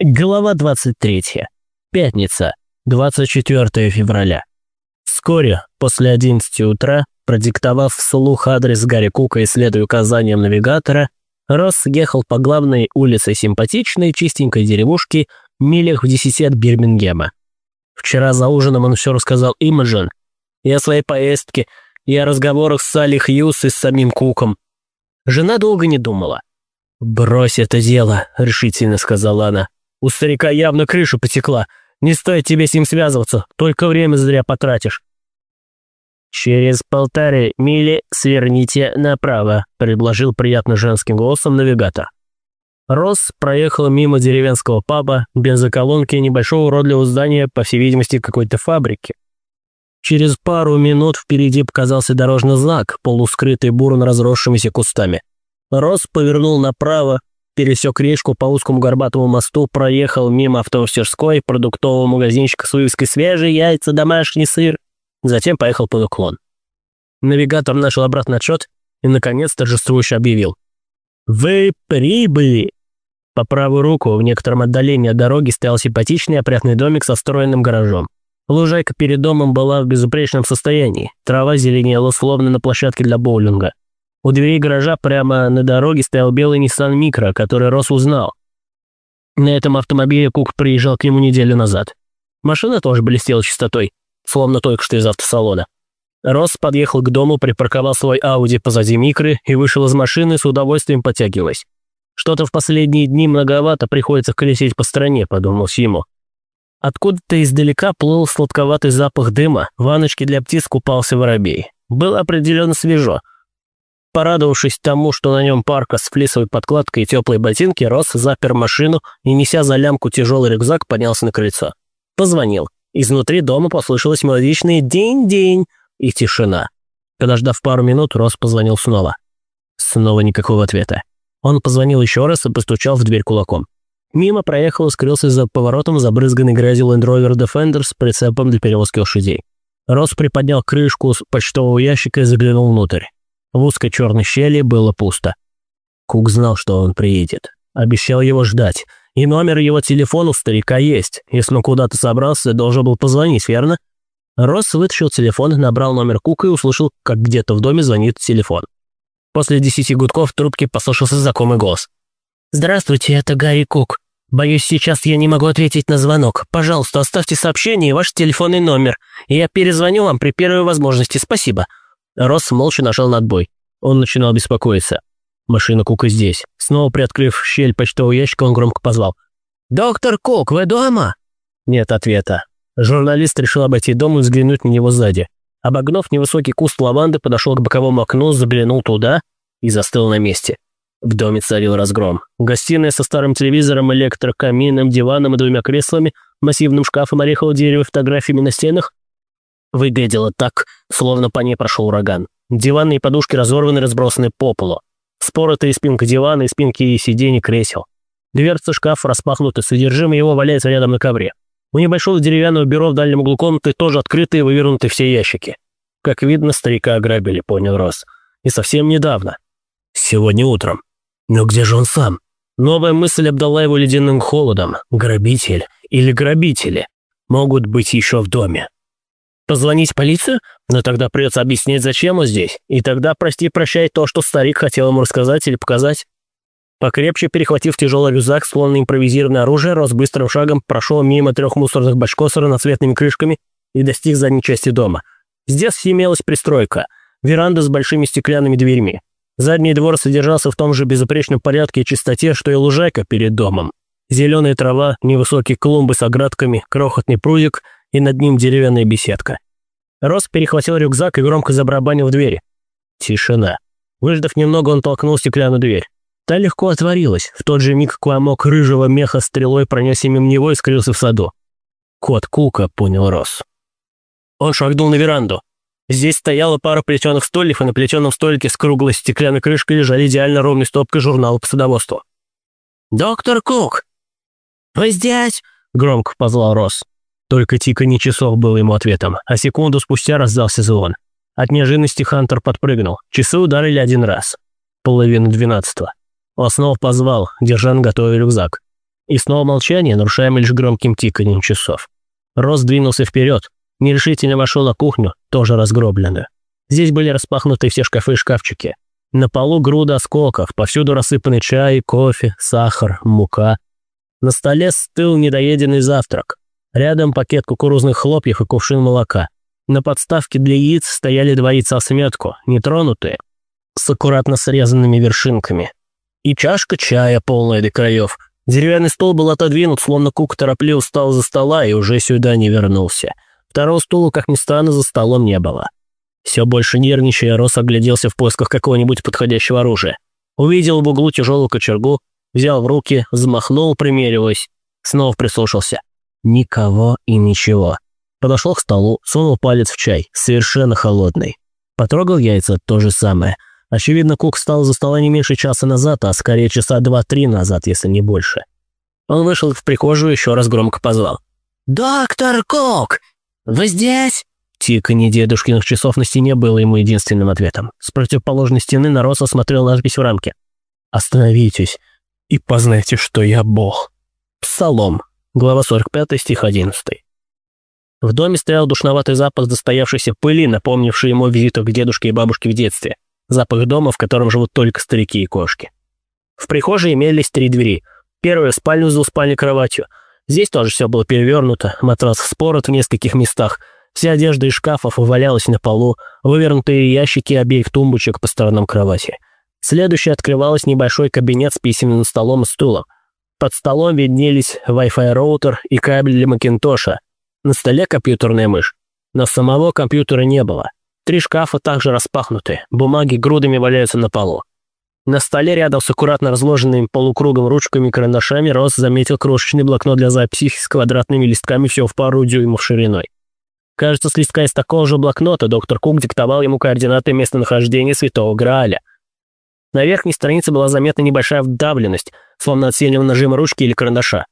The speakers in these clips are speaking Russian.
Глава 23. Пятница, 24 февраля. Вскоре, после 11 утра, продиктовав вслух адрес Гарри Кука и следуя указаниям навигатора, Росс ехал по главной улице симпатичной, чистенькой деревушки, милях в десяти от Бирмингема. Вчера за ужином он все рассказал Имаджин. И о своей поездке, и о разговорах с Салли Хьюз и с самим Куком. Жена долго не думала. «Брось это дело», — решительно сказала она. У старика явно крыша потекла. Не стоит тебе с ним связываться, только время зря потратишь». «Через полторы мили сверните направо», — предложил приятно женским голосом навигатор. Росс проехал мимо деревенского паба, без околонки небольшого уродливого здания, по всей видимости, какой-то фабрики. Через пару минут впереди показался дорожный знак, полускрытый бурно разросшимися кустами. Росс повернул направо, пересек речку по узкому горбатому мосту, проехал мимо автомастерской, продуктового магазинчика с вывеской «Свежие яйца, домашний сыр». Затем поехал под уклон. Навигатор начал обратный отчет и, наконец, торжествующе объявил. «Вы прибыли!» По правую руку, в некотором отдалении от дороги, стоял симпатичный опрятный домик со встроенным гаражом. Лужайка перед домом была в безупречном состоянии. Трава зеленела, словно на площадке для боулинга. У дверей гаража прямо на дороге стоял белый Nissan Micro, который Рос узнал. На этом автомобиле Кук приезжал к нему неделю назад. Машина тоже блестела чистотой, словно только что из автосалона. Росс подъехал к дому, припарковал свой Ауди позади Микры и вышел из машины, с удовольствием потягиваясь. «Что-то в последние дни многовато приходится колесить по стране», — подумал ему. Откуда-то издалека плыл сладковатый запах дыма, в ванночке для птиц купался воробей. Было определенно свежо — Порадовавшись тому, что на нем парка с флисовой подкладкой и теплые ботинки, Рос запер машину и, неся за лямку тяжелый рюкзак, поднялся на крыльцо. Позвонил. Изнутри дома послышалось мелодичное «день-день» и тишина. Подождав пару минут, Рос позвонил снова. Снова никакого ответа. Он позвонил еще раз и постучал в дверь кулаком. Мимо проехал и скрылся за поворотом забрызганный грязью Land Rover Defender с прицепом для перевозки лошадей. Рос приподнял крышку с почтового ящика и заглянул внутрь. В узкой черной щели было пусто. Кук знал, что он приедет. Обещал его ждать. И номер его телефона у старика есть. Если он куда-то собрался, должен был позвонить, верно? Росс вытащил телефон, набрал номер Кука и услышал, как где-то в доме звонит телефон. После десяти гудков в трубке послышался знакомый голос. «Здравствуйте, это Гарри Кук. Боюсь, сейчас я не могу ответить на звонок. Пожалуйста, оставьте сообщение и ваш телефонный номер, я перезвоню вам при первой возможности. Спасибо. Росс молча нажал на отбой. Он начинал беспокоиться. Машина Кука здесь. Снова приоткрыв щель почтового ящика, он громко позвал. «Доктор Кук, вы дома?» Нет ответа. Журналист решил обойти дом и взглянуть на него сзади. Обогнув невысокий куст лаванды, подошел к боковому окну, заглянул туда и застыл на месте. В доме царил разгром. Гостиная со старым телевизором, электрокамином, диваном и двумя креслами, массивным шкафом орехового дерева, фотографиями на стенах Выглядело так, словно по ней прошел ураган. Диваны и подушки разорваны разбросаны по полу. Споротые спинка дивана и спинки и сидений кресел. Дверца шкафа распахнута, содержимое его валяется рядом на ковре. У небольшого деревянного бюро в дальнем углу комнаты тоже открыты и вывернуты все ящики. Как видно, старика ограбили, понял Росс. И совсем недавно. Сегодня утром. Но где же он сам? Новая мысль обдала его ледяным холодом. Грабитель или грабители могут быть еще в доме. Позвонить в полицию? Но тогда придется объяснить, зачем он здесь. И тогда прости-прощай то, что старик хотел ему рассказать или показать. Покрепче перехватив тяжелый рюкзак, словно импровизированное оружие, Рос быстрым шагом прошел мимо трех мусорных бачков с разноцветными крышками и достиг задней части дома. Здесь имелась пристройка, веранда с большими стеклянными дверьми. Задний двор содержался в том же безупречном порядке и чистоте, что и лужайка перед домом. Зеленая трава, невысокие клумбы с оградками, крохотный прудик — и над ним деревянная беседка. Рос перехватил рюкзак и громко забарабанил в двери. Тишина. Выждав немного, он толкнул стеклянную дверь. Та легко отворилась. В тот же миг кломок рыжего меха стрелой пронесся мимо него и скрылся в саду. «Кот Кука», — понял Рос. Он шагнул на веранду. Здесь стояла пара плетеных стульев, и на плетеном столике с круглой стеклянной крышкой лежали идеально ровной стопкой журнала по садоводству. «Доктор Кук!» «Вы здесь?» — громко позвал Росс. Только тиканье часов было ему ответом, а секунду спустя раздался звон. От неожиданности Хантер подпрыгнул. Часы ударили один раз. Половину двенадцатого. Он снова позвал, держа на рюкзак. И снова молчание, нарушаемое лишь громким тиканьем часов. Рос двинулся вперед, нерешительно вошел на кухню, тоже разгробленную. Здесь были распахнуты все шкафы и шкафчики. На полу груда осколков, повсюду рассыпаны чай, кофе, сахар, мука. На столе стыл недоеденный завтрак. Рядом пакет кукурузных хлопьев и кувшин молока. На подставке для яиц стояли два яйца сметку, нетронутые, с аккуратно срезанными вершинками. И чашка чая, полная до краев. Деревянный стол был отодвинут, словно Кук торопливо встал за стола и уже сюда не вернулся. Второго стула, как ни странно, за столом не было. Все больше нервничая, Рос огляделся в поисках какого-нибудь подходящего оружия. Увидел в углу тяжелую кочергу, взял в руки, взмахнул, примериваясь. Снова прислушался. Никого и ничего. Подошел к столу, сунул палец в чай, совершенно холодный. Потрогал яйца, то же самое. Очевидно, Кук встал за стола не меньше часа назад, а скорее часа два-три назад, если не больше. Он вышел в прихожую еще раз громко позвал. «Доктор Кук, вы здесь?» Тиканье дедушкиных часов на стене было ему единственным ответом. С противоположной стены Нарос осмотрел надпись в рамке. «Остановитесь и познайте, что я Бог». Псалом, глава 45, стих 11. В доме стоял душноватый запах застоявшейся пыли, напомнивший ему визитов к дедушке и бабушке в детстве. Запах дома, в котором живут только старики и кошки. В прихожей имелись три двери. Первая – спальню за спальней кроватью. Здесь тоже все было перевернуто, матрас вспорот в нескольких местах – Вся одежда из шкафов валялась на полу, вывернутые ящики обеих тумбочек по сторонам кровати. Следующей открывалась небольшой кабинет с письменным столом и стулом. Под столом виднелись Wi-Fi роутер и кабель для Макинтоша. На столе компьютерная мышь. Но самого компьютера не было. Три шкафа также распахнуты, бумаги грудами валяются на полу. На столе рядом с аккуратно разложенными полукругом ручками и карандашами Рос заметил крошечный блокнот для записей с квадратными листками всего в пару дюймов шириной. Кажется, с листка из такого же блокнота доктор Кук диктовал ему координаты местонахождения Святого Грааля. На верхней странице была заметна небольшая вдавленность, словно от сильного нажима ручки или карандаша.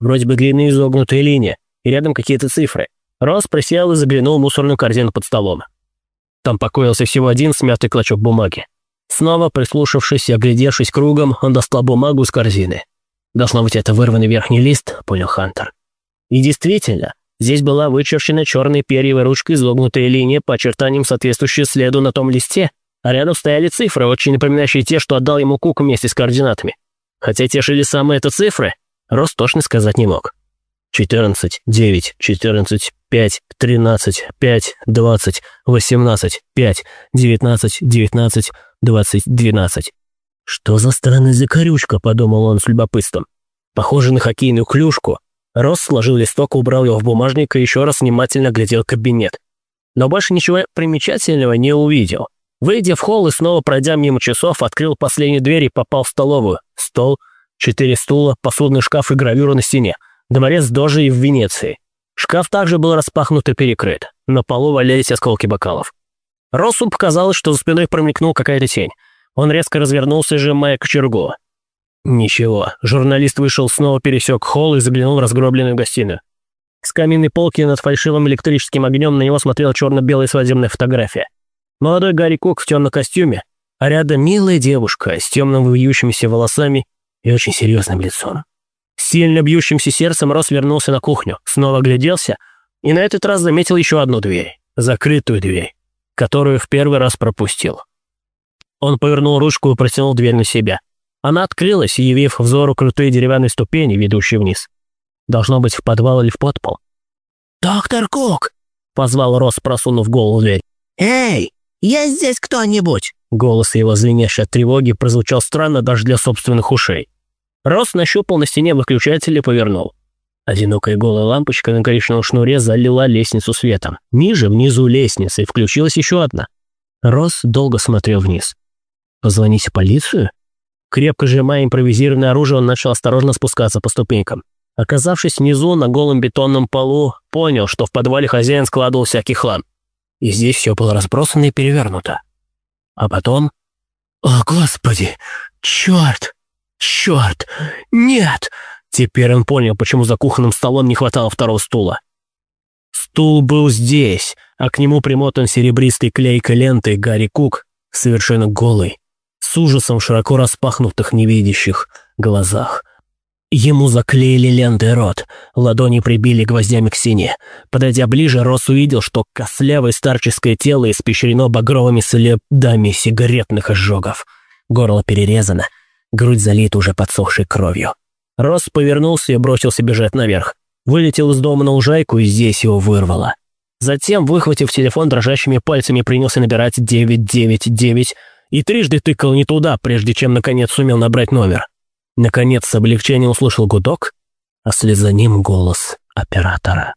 Вроде бы длинная изогнутая линия, и рядом какие-то цифры. Рос присел и заглянул в мусорную корзину под столом. Там покоился всего один смятый клочок бумаги. Снова прислушавшись и оглядевшись кругом, он достал бумагу из корзины. «Должно быть, это вырванный верхний лист», — понял Хантер. И действительно, Здесь была вычерчена черной перьевой ручкой изогнутая линия по очертаниям, соответствующая следу на том листе, а рядом стояли цифры, очень напоминающие те, что отдал ему Кук вместе с координатами. Хотя те же ли самые это цифры, Рост точно сказать не мог. 14, 9, 14, 5, 13, 5, 20, 18, 5, 19, 19, 20, 12. «Что за странная закорючка?» – подумал он с любопытством. «Похоже на хоккейную клюшку, Рос сложил листок, убрал его в бумажник и еще раз внимательно глядел кабинет. Но больше ничего примечательного не увидел. Выйдя в холл и снова пройдя мимо часов, открыл последнюю дверь и попал в столовую. Стол, четыре стула, посудный шкаф и гравюра на стене. Дворец Дожи в Венеции. Шкаф также был распахнут и перекрыт. На полу валялись осколки бокалов. Росу показалось, что за спиной промелькнула какая-то тень. Он резко развернулся, сжимая кочергу. Ничего. Журналист вышел, снова пересек холл и заглянул в разгробленную гостиную. С каминной полки над фальшивым электрическим огнем на него смотрела черно-белая свадебная фотография. Молодой Гарри Кук в темном костюме, а рядом милая девушка с темным вьющимися волосами и очень серьезным лицом. С сильно бьющимся сердцем Рос вернулся на кухню, снова огляделся и на этот раз заметил еще одну дверь, закрытую дверь, которую в первый раз пропустил. Он повернул ручку и протянул дверь на себя. Она открылась, явив взору крутые деревянные ступени, ведущие вниз. Должно быть, в подвал или в подпол. «Доктор Кук!» — позвал Рос, просунув голову в дверь. «Эй, есть здесь кто-нибудь?» Голос его, звенящий от тревоги, прозвучал странно даже для собственных ушей. Рос нащупал на стене выключатель и повернул. Одинокая голая лампочка на коричневом шнуре залила лестницу светом. Ниже, внизу лестницы, включилась еще одна. Рос долго смотрел вниз. «Позвонить в полицию?» Крепко сжимая импровизированное оружие, он начал осторожно спускаться по ступенькам. Оказавшись внизу, на голом бетонном полу, понял, что в подвале хозяин складывал всякий хлам. И здесь все было разбросано и перевернуто. А потом... «О, Господи! Черт! Черт! Нет!» Теперь он понял, почему за кухонным столом не хватало второго стула. Стул был здесь, а к нему примотан серебристой клейкой лентой Гарри Кук, совершенно голый с ужасом в широко распахнутых невидящих глазах. Ему заклеили лентой рот, ладони прибили гвоздями к сине. Подойдя ближе, Росс увидел, что кослявое старческое тело испещрено багровыми следами сигаретных ожогов. Горло перерезано, грудь залита уже подсохшей кровью. Росс повернулся и бросился бежать наверх. Вылетел из дома на лужайку, и здесь его вырвало. Затем, выхватив телефон дрожащими пальцами, принялся набирать 999 и трижды тыкал не туда, прежде чем наконец сумел набрать номер. Наконец с облегчением услышал гудок, а вслед за ним голос оператора.